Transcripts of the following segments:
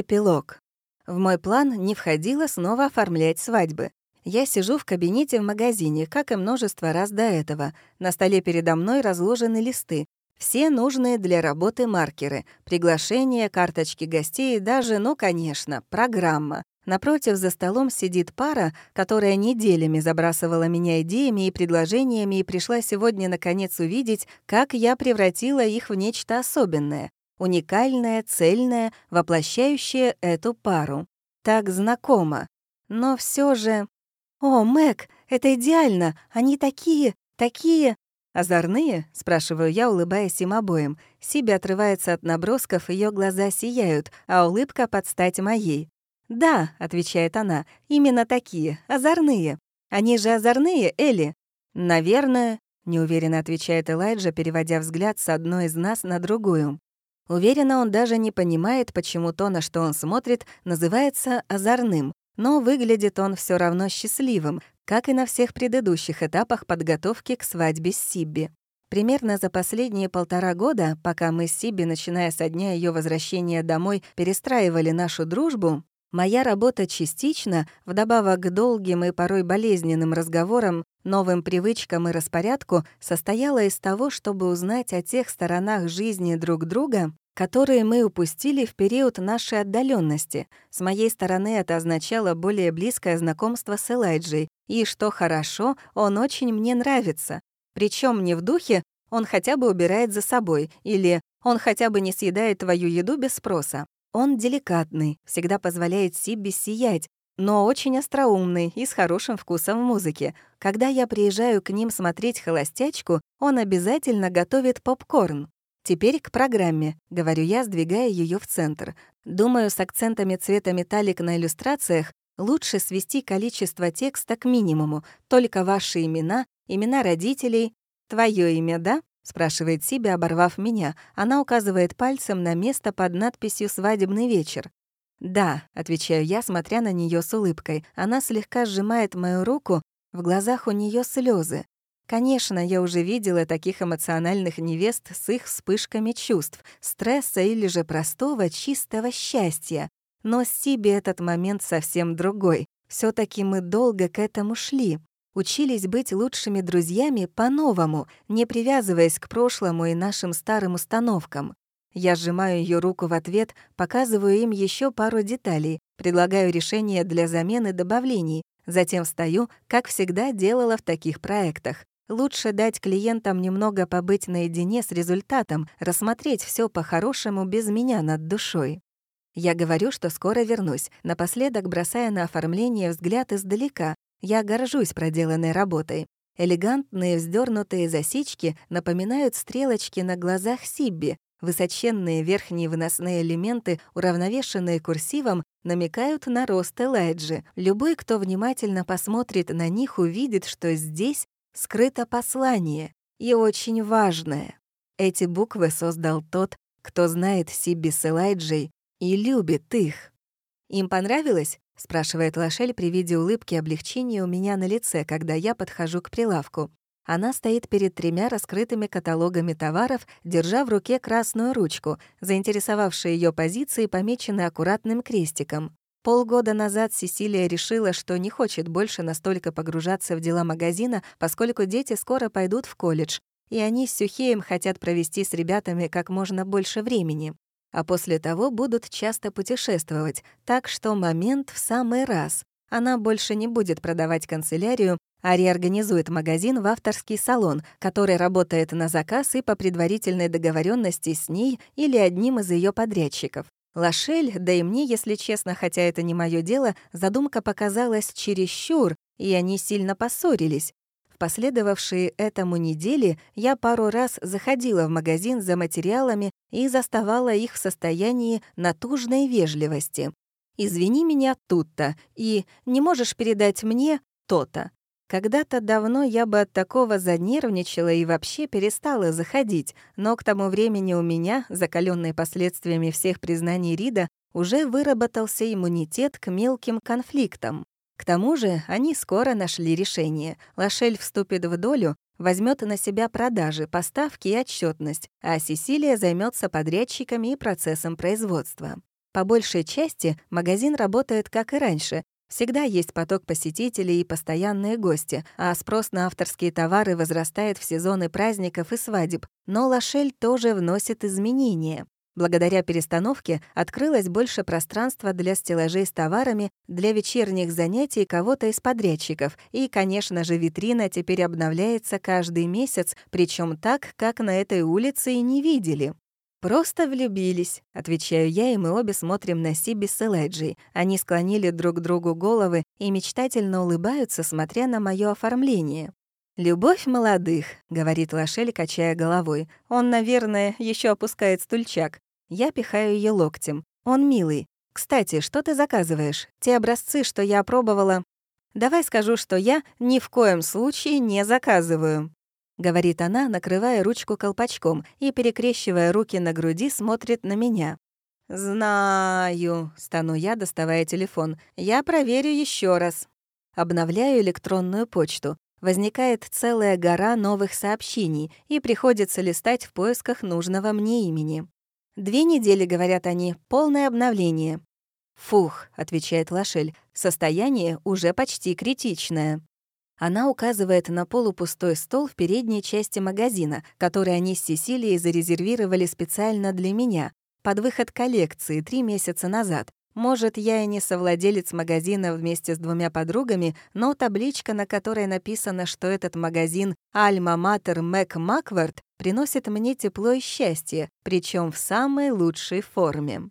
Эпилог. В мой план не входило снова оформлять свадьбы. Я сижу в кабинете в магазине, как и множество раз до этого. На столе передо мной разложены листы. Все нужные для работы маркеры, приглашения, карточки гостей и даже, ну, конечно, программа. Напротив за столом сидит пара, которая неделями забрасывала меня идеями и предложениями и пришла сегодня наконец увидеть, как я превратила их в нечто особенное уникальное, цельное, воплощающее эту пару. Так знакомо. Но все же... «О, Мэг, это идеально! Они такие, такие...» «Озорные?» — спрашиваю я, улыбаясь им обоим. Сиби отрывается от набросков, ее глаза сияют, а улыбка под стать моей. «Да», — отвечает она, — «именно такие, озорные. Они же озорные, Элли?» «Наверное», — неуверенно отвечает Элайджа, переводя взгляд с одной из нас на другую. Уверена, он даже не понимает, почему то, на что он смотрит, называется озорным, но выглядит он все равно счастливым, как и на всех предыдущих этапах подготовки к свадьбе с Сибби. Примерно за последние полтора года, пока мы с Сиби, начиная со дня ее возвращения домой, перестраивали нашу дружбу, моя работа частично, вдобавок к долгим и порой болезненным разговорам, новым привычкам и распорядку, состояла из того, чтобы узнать о тех сторонах жизни друг друга, которые мы упустили в период нашей отдаленности. С моей стороны это означало более близкое знакомство с Элайджей, и, что хорошо, он очень мне нравится. Причем не в духе «он хотя бы убирает за собой» или «он хотя бы не съедает твою еду без спроса». Он деликатный, всегда позволяет себе сиять, но очень остроумный и с хорошим вкусом в музыке. Когда я приезжаю к ним смотреть «Холостячку», он обязательно готовит попкорн. Теперь к программе, говорю я, сдвигая ее в центр. Думаю, с акцентами цвета металлик на иллюстрациях лучше свести количество текста к минимуму, только ваши имена, имена родителей. Твое имя, да? Спрашивает Сиби, оборвав меня. Она указывает пальцем на место под надписью «Свадебный вечер». «Да», — отвечаю я, смотря на нее с улыбкой. Она слегка сжимает мою руку, в глазах у нее слезы. Конечно, я уже видела таких эмоциональных невест с их вспышками чувств, стресса или же простого чистого счастья. Но с Сиби этот момент совсем другой. все таки мы долго к этому шли. Учились быть лучшими друзьями по-новому, не привязываясь к прошлому и нашим старым установкам. Я сжимаю ее руку в ответ, показываю им еще пару деталей, предлагаю решение для замены добавлений, затем встаю, как всегда делала в таких проектах. Лучше дать клиентам немного побыть наедине с результатом, рассмотреть все по-хорошему без меня над душой. Я говорю, что скоро вернусь, напоследок бросая на оформление взгляд издалека. Я горжусь проделанной работой. Элегантные вздернутые засечки напоминают стрелочки на глазах Сибби. Высоченные верхние выносные элементы, уравновешенные курсивом, намекают на рост Элайджи. Любой, кто внимательно посмотрит на них, увидит, что здесь скрыто послание, и очень важное. Эти буквы создал тот, кто знает Сиби с Элайджей и любит их. «Им понравилось?» — спрашивает Лошель при виде улыбки облегчения у меня на лице, когда я подхожу к прилавку. Она стоит перед тремя раскрытыми каталогами товаров, держа в руке красную ручку. Заинтересовавшие ее позиции помечены аккуратным крестиком. Полгода назад Сесилия решила, что не хочет больше настолько погружаться в дела магазина, поскольку дети скоро пойдут в колледж, и они с Сюхеем хотят провести с ребятами как можно больше времени. А после того будут часто путешествовать, так что момент в самый раз. Она больше не будет продавать канцелярию, а реорганизует магазин в авторский салон, который работает на заказ и по предварительной договоренности с ней или одним из ее подрядчиков. Лошель, да и мне, если честно, хотя это не мое дело, задумка показалась чересчур, и они сильно поссорились. В последовавшие этому недели я пару раз заходила в магазин за материалами и заставала их в состоянии натужной вежливости. «Извини меня тут-то» и «не можешь передать мне то-то». Когда-то давно я бы от такого занервничала и вообще перестала заходить, но к тому времени у меня, закаленной последствиями всех признаний Рида, уже выработался иммунитет к мелким конфликтам. К тому же они скоро нашли решение. Лошель вступит в долю, возьмет на себя продажи, поставки и отчетность, а Сесилия займется подрядчиками и процессом производства. По большей части магазин работает как и раньше. Всегда есть поток посетителей и постоянные гости, а спрос на авторские товары возрастает в сезоны праздников и свадеб. Но Лошель тоже вносит изменения. Благодаря перестановке открылось больше пространства для стеллажей с товарами, для вечерних занятий кого-то из подрядчиков. И, конечно же, витрина теперь обновляется каждый месяц, причем так, как на этой улице и не видели. «Просто влюбились», — отвечаю я, и мы обе смотрим на Сиби с Элайджей. Они склонили друг другу головы и мечтательно улыбаются, смотря на мое оформление. «Любовь молодых», — говорит Лошель, качая головой. «Он, наверное, еще опускает стульчак. Я пихаю ее локтем. Он милый. Кстати, что ты заказываешь? Те образцы, что я опробовала. Давай скажу, что я ни в коем случае не заказываю. Говорит она, накрывая ручку колпачком и, перекрещивая руки на груди, смотрит на меня. «Знаю», — стану я, доставая телефон. «Я проверю еще раз». Обновляю электронную почту. Возникает целая гора новых сообщений, и приходится листать в поисках нужного мне имени. «Две недели, — говорят они, — полное обновление». «Фух», — отвечает Лошель, — «состояние уже почти критичное». Она указывает на полупустой стол в передней части магазина, который они с Сесилией зарезервировали специально для меня, под выход коллекции три месяца назад. Может, я и не совладелец магазина вместе с двумя подругами, но табличка, на которой написано, что этот магазин «Альма Матер Мэг Маквард», приносит мне тепло и счастье, причем в самой лучшей форме.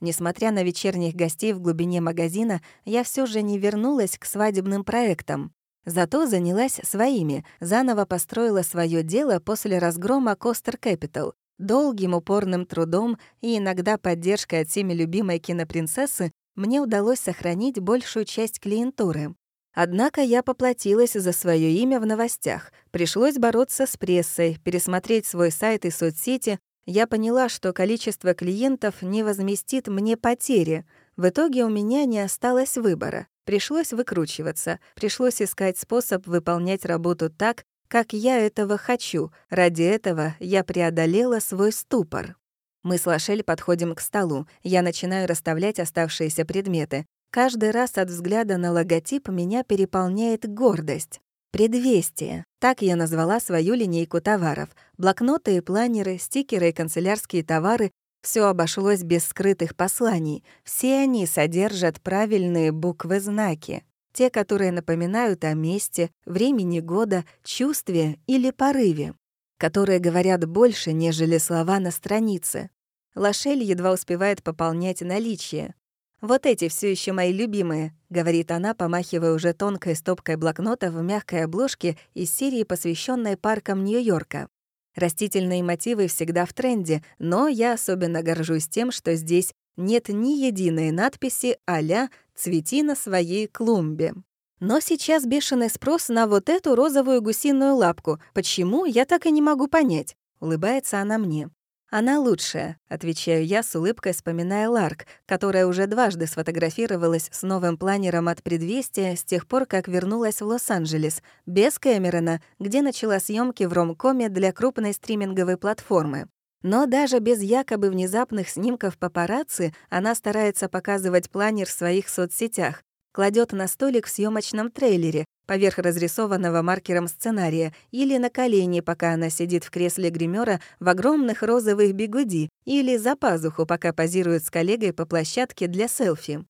Несмотря на вечерних гостей в глубине магазина, я все же не вернулась к свадебным проектам. Зато занялась своими, заново построила свое дело после разгрома Костер Capital. Долгим упорным трудом и иногда поддержкой от всеми любимой кинопринцессы мне удалось сохранить большую часть клиентуры. Однако я поплатилась за свое имя в новостях. Пришлось бороться с прессой, пересмотреть свой сайт и соцсети. Я поняла, что количество клиентов не возместит мне потери. В итоге у меня не осталось выбора. Пришлось выкручиваться, пришлось искать способ выполнять работу так, как я этого хочу. Ради этого я преодолела свой ступор. Мы с Лошель подходим к столу. Я начинаю расставлять оставшиеся предметы. Каждый раз от взгляда на логотип меня переполняет гордость. Предвестие. Так я назвала свою линейку товаров. Блокноты и планеры, стикеры и канцелярские товары все обошлось без скрытых посланий. Все они содержат правильные буквы-знаки. Те, которые напоминают о месте, времени года, чувстве или порыве. Которые говорят больше, нежели слова на странице. Лошель едва успевает пополнять наличие. «Вот эти все еще мои любимые», — говорит она, помахивая уже тонкой стопкой блокнота в мягкой обложке из серии, посвященной паркам Нью-Йорка. Растительные мотивы всегда в тренде, но я особенно горжусь тем, что здесь нет ни единой надписи а-ля «Цвети на своей клумбе». Но сейчас бешеный спрос на вот эту розовую гусиную лапку. Почему, я так и не могу понять. Улыбается она мне. «Она лучшая», — отвечаю я с улыбкой, вспоминая Ларк, которая уже дважды сфотографировалась с новым планером от предвестия с тех пор, как вернулась в Лос-Анджелес, без Кэмерона, где начала съемки в ромкоме для крупной стриминговой платформы. Но даже без якобы внезапных снимков папарацци она старается показывать планер в своих соцсетях, кладет на столик в съемочном трейлере, поверх разрисованного маркером сценария, или на колени, пока она сидит в кресле гримера в огромных розовых бигуди, или за пазуху, пока позирует с коллегой по площадке для селфи.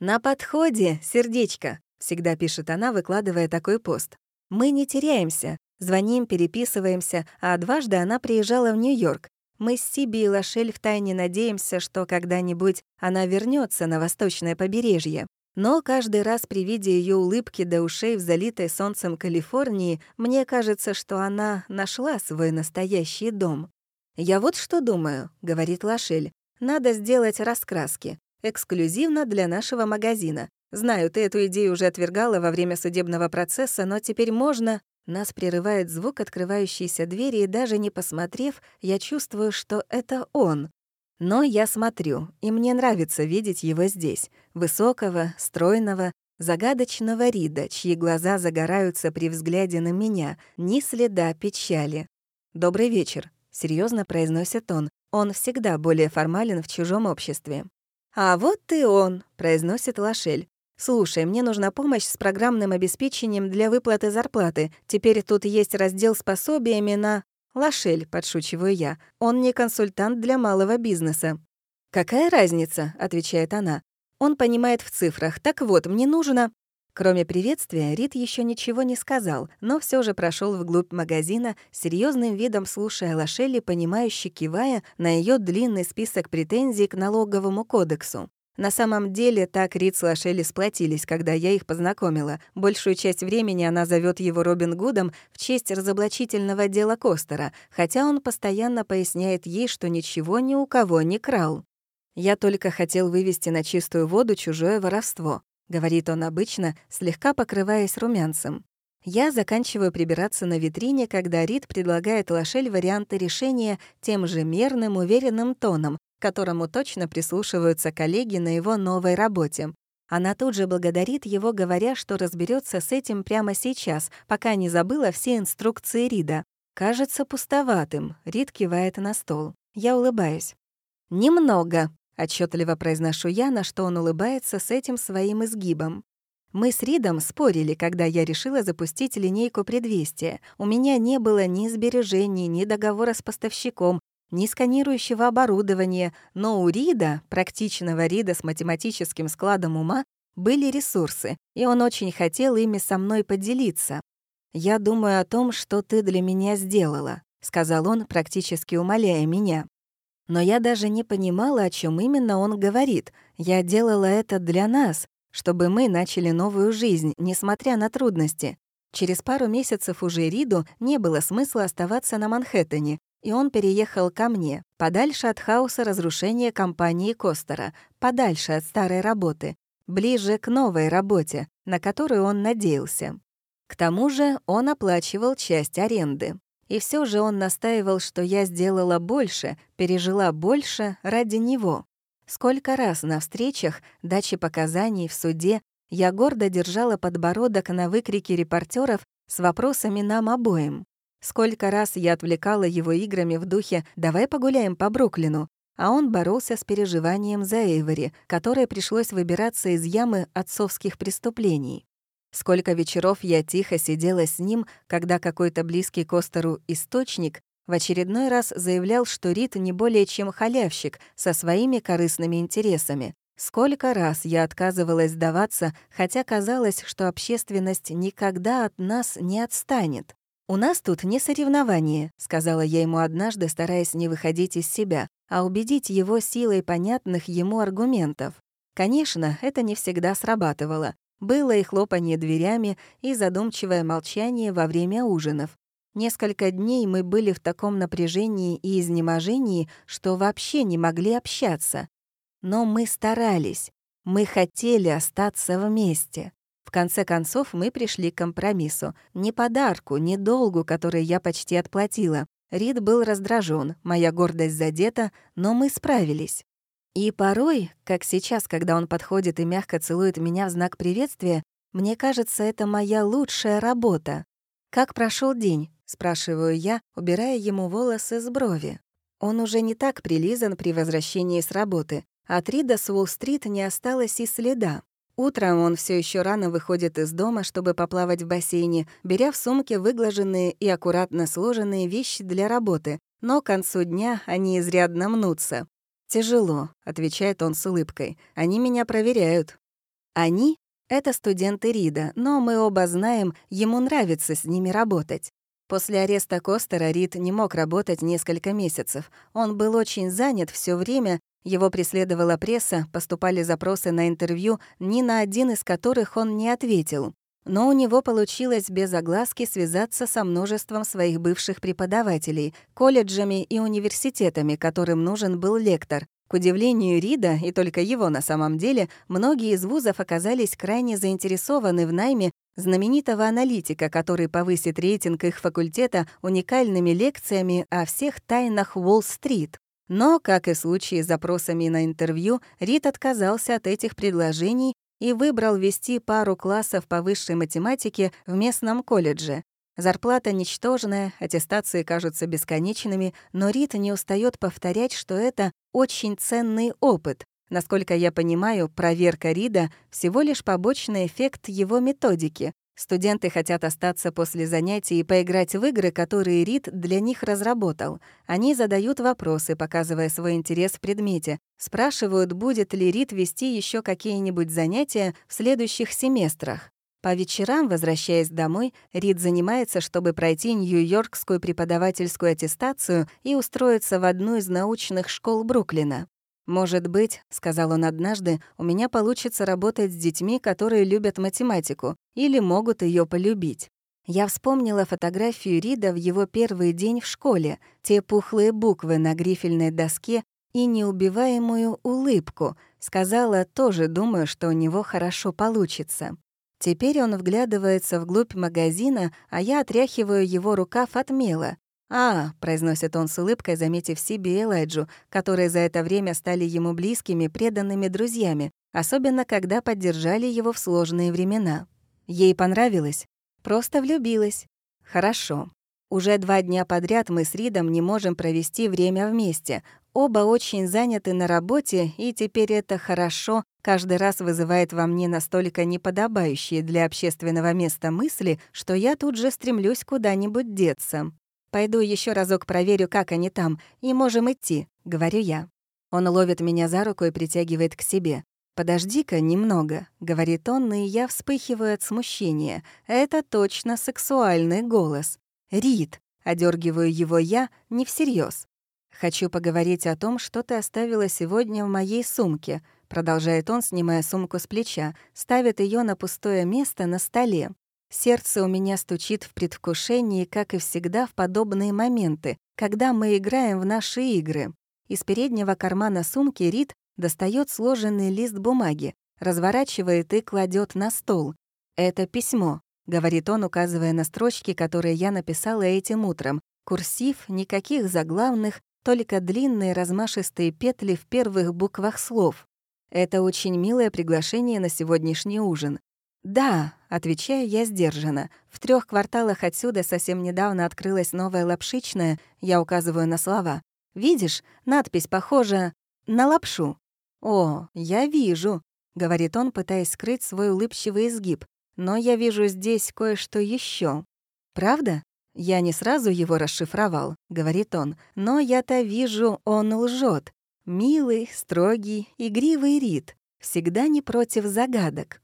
«На подходе, сердечко», — всегда пишет она, выкладывая такой пост. «Мы не теряемся, звоним, переписываемся, а дважды она приезжала в Нью-Йорк. Мы с Сиби и Лошель втайне надеемся, что когда-нибудь она вернется на восточное побережье. Но каждый раз при виде ее улыбки до ушей в залитой солнцем Калифорнии мне кажется, что она нашла свой настоящий дом. «Я вот что думаю», — говорит Лошель. «Надо сделать раскраски. Эксклюзивно для нашего магазина. Знаю, ты эту идею уже отвергала во время судебного процесса, но теперь можно...» Нас прерывает звук открывающейся двери, и даже не посмотрев, я чувствую, что это он. Но я смотрю, и мне нравится видеть его здесь, высокого, стройного, загадочного Рида, чьи глаза загораются при взгляде на меня, ни следа печали. «Добрый вечер», — серьезно произносит он. Он всегда более формален в чужом обществе. «А вот ты он», — произносит Лошель. «Слушай, мне нужна помощь с программным обеспечением для выплаты зарплаты. Теперь тут есть раздел с пособиями на...» «Лошель», — подшучиваю я. «Он не консультант для малого бизнеса». «Какая разница?» — отвечает она. «Он понимает в цифрах. Так вот, мне нужно...» Кроме приветствия, Рид еще ничего не сказал, но все же прошел вглубь магазина, серьезным видом слушая Лошелли, понимающе кивая на ее длинный список претензий к налоговому кодексу. На самом деле, так Рид с Лошелли сплотились, когда я их познакомила. Большую часть времени она зовет его Робин Гудом в честь разоблачительного дела Костера, хотя он постоянно поясняет ей, что ничего ни у кого не крал. Я только хотел вывести на чистую воду чужое воровство. — говорит он обычно, слегка покрываясь румянцем. Я заканчиваю прибираться на витрине, когда Рид предлагает Лошель варианты решения тем же мерным, уверенным тоном, которому точно прислушиваются коллеги на его новой работе. Она тут же благодарит его, говоря, что разберется с этим прямо сейчас, пока не забыла все инструкции Рида. Кажется пустоватым. Рид кивает на стол. Я улыбаюсь. «Немного», Отчетливо произношу я, на что он улыбается с этим своим изгибом. Мы с Ридом спорили, когда я решила запустить линейку предвестия. У меня не было ни сбережений, ни договора с поставщиком, ни сканирующего оборудования, но у Рида, практичного Рида с математическим складом ума, были ресурсы, и он очень хотел ими со мной поделиться. «Я думаю о том, что ты для меня сделала», — сказал он, практически умоляя меня. Но я даже не понимала, о чем именно он говорит. Я делала это для нас, чтобы мы начали новую жизнь, несмотря на трудности. Через пару месяцев уже Риду не было смысла оставаться на Манхэттене, и он переехал ко мне, подальше от хаоса разрушения компании Костера, подальше от старой работы, ближе к новой работе, на которую он надеялся. К тому же он оплачивал часть аренды. И все же он настаивал, что я сделала больше, пережила больше ради него. Сколько раз на встречах, даче показаний, в суде я гордо держала подбородок на выкрики репортеров с вопросами нам обоим. Сколько раз я отвлекала его играми в духе «давай погуляем по Бруклину», а он боролся с переживанием за Эйвори, которой пришлось выбираться из ямы отцовских преступлений. Сколько вечеров я тихо сидела с ним, когда какой-то близкий Костеру источник в очередной раз заявлял, что Рит не более чем халявщик со своими корыстными интересами. Сколько раз я отказывалась сдаваться, хотя казалось, что общественность никогда от нас не отстанет. «У нас тут не соревнование», — сказала я ему однажды, стараясь не выходить из себя, а убедить его силой понятных ему аргументов. Конечно, это не всегда срабатывало. Было и хлопанье дверями, и задумчивое молчание во время ужинов. Несколько дней мы были в таком напряжении и изнеможении, что вообще не могли общаться. Но мы старались. Мы хотели остаться вместе. Конце концов, мы пришли к компромиссу. Не подарку, не долгу, который я почти отплатила. Рид был раздражен, моя гордость задета, но мы справились. И порой, как сейчас, когда он подходит и мягко целует меня в знак приветствия, мне кажется, это моя лучшая работа. «Как прошел день?» — спрашиваю я, убирая ему волосы с брови. Он уже не так прилизан при возвращении с работы. От Рида с Уолл-стрит не осталось и следа. Утром он все еще рано выходит из дома, чтобы поплавать в бассейне, беря в сумке выглаженные и аккуратно сложенные вещи для работы, но к концу дня они изрядно мнутся. «Тяжело», — отвечает он с улыбкой. «Они меня проверяют». «Они?» — это студенты Рида, но мы оба знаем, ему нравится с ними работать. После ареста Костера Рид не мог работать несколько месяцев. Он был очень занят все время, его преследовала пресса, поступали запросы на интервью, ни на один из которых он не ответил. Но у него получилось без огласки связаться со множеством своих бывших преподавателей, колледжами и университетами, которым нужен был лектор. К удивлению Рида, и только его на самом деле, многие из вузов оказались крайне заинтересованы в найме знаменитого аналитика, который повысит рейтинг их факультета уникальными лекциями о всех тайнах Уолл-стрит. Но, как и в случае с запросами на интервью, Рид отказался от этих предложений и выбрал вести пару классов по высшей математике в местном колледже. Зарплата ничтожная, аттестации кажутся бесконечными, но Рита не устает повторять, что это очень ценный опыт. Насколько я понимаю, проверка Рида — всего лишь побочный эффект его методики. Студенты хотят остаться после занятий и поиграть в игры, которые Рид для них разработал. Они задают вопросы, показывая свой интерес в предмете. Спрашивают, будет ли Рид вести еще какие-нибудь занятия в следующих семестрах. По вечерам, возвращаясь домой, Рид занимается, чтобы пройти Нью-Йоркскую преподавательскую аттестацию и устроиться в одну из научных школ Бруклина. «Может быть, — сказал он однажды, — у меня получится работать с детьми, которые любят математику или могут ее полюбить». Я вспомнила фотографию Рида в его первый день в школе, те пухлые буквы на грифельной доске и неубиваемую улыбку. Сказала, тоже думаю, что у него хорошо получится. Теперь он вглядывается вглубь магазина, а я отряхиваю его рукав от мела. «А», — произносит он с улыбкой, заметив Сиби и Элайджу, которые за это время стали ему близкими, преданными друзьями, особенно когда поддержали его в сложные времена. Ей понравилось? Просто влюбилась. Хорошо. Уже два дня подряд мы с Ридом не можем провести время вместе. Оба очень заняты на работе, и теперь это хорошо каждый раз вызывает во мне настолько неподобающие для общественного места мысли, что я тут же стремлюсь куда-нибудь деться. Пойду еще разок проверю, как они там, и можем идти», — говорю я. Он ловит меня за руку и притягивает к себе. «Подожди-ка немного», — говорит он, и я вспыхиваю от смущения. Это точно сексуальный голос. «Рит», — одергиваю его я, не всерьез. «Хочу поговорить о том, что ты оставила сегодня в моей сумке», — продолжает он, снимая сумку с плеча, ставит ее на пустое место на столе. Сердце у меня стучит в предвкушении, как и всегда в подобные моменты, когда мы играем в наши игры. Из переднего кармана сумки Рид достает сложенный лист бумаги, разворачивает и кладет на стол. «Это письмо», — говорит он, указывая на строчки, которые я написала этим утром. Курсив, никаких заглавных, только длинные размашистые петли в первых буквах слов. Это очень милое приглашение на сегодняшний ужин. «Да», — отвечаю я сдержанно. «В трех кварталах отсюда совсем недавно открылась новая лапшичная, я указываю на слова. Видишь, надпись похожа на лапшу». «О, я вижу», — говорит он, пытаясь скрыть свой улыбчивый изгиб. «Но я вижу здесь кое-что еще. «Правда?» «Я не сразу его расшифровал», — говорит он. «Но я-то вижу, он лжет. Милый, строгий, игривый Рид. Всегда не против загадок».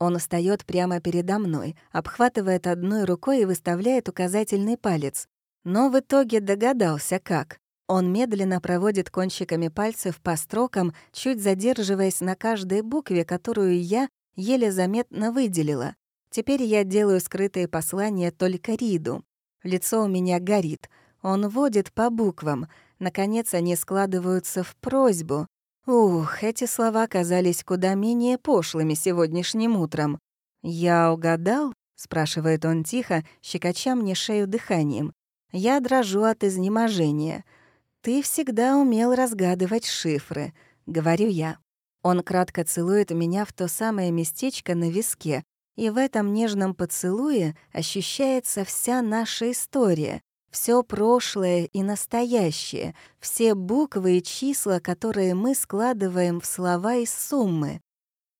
Он встает прямо передо мной, обхватывает одной рукой и выставляет указательный палец. Но в итоге догадался, как. Он медленно проводит кончиками пальцев по строкам, чуть задерживаясь на каждой букве, которую я еле заметно выделила. Теперь я делаю скрытые послания только Риду. Лицо у меня горит. Он водит по буквам. Наконец они складываются в просьбу. Ух, эти слова казались куда менее пошлыми сегодняшним утром. «Я угадал?» — спрашивает он тихо, щекоча мне шею дыханием. Я дрожу от изнеможения. «Ты всегда умел разгадывать шифры», — говорю я. Он кратко целует меня в то самое местечко на виске, и в этом нежном поцелуе ощущается вся наша история, все прошлое и настоящее, все буквы и числа, которые мы складываем в слова из суммы.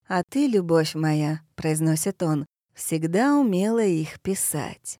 «А ты, любовь моя», — произносит он, — «всегда умела их писать».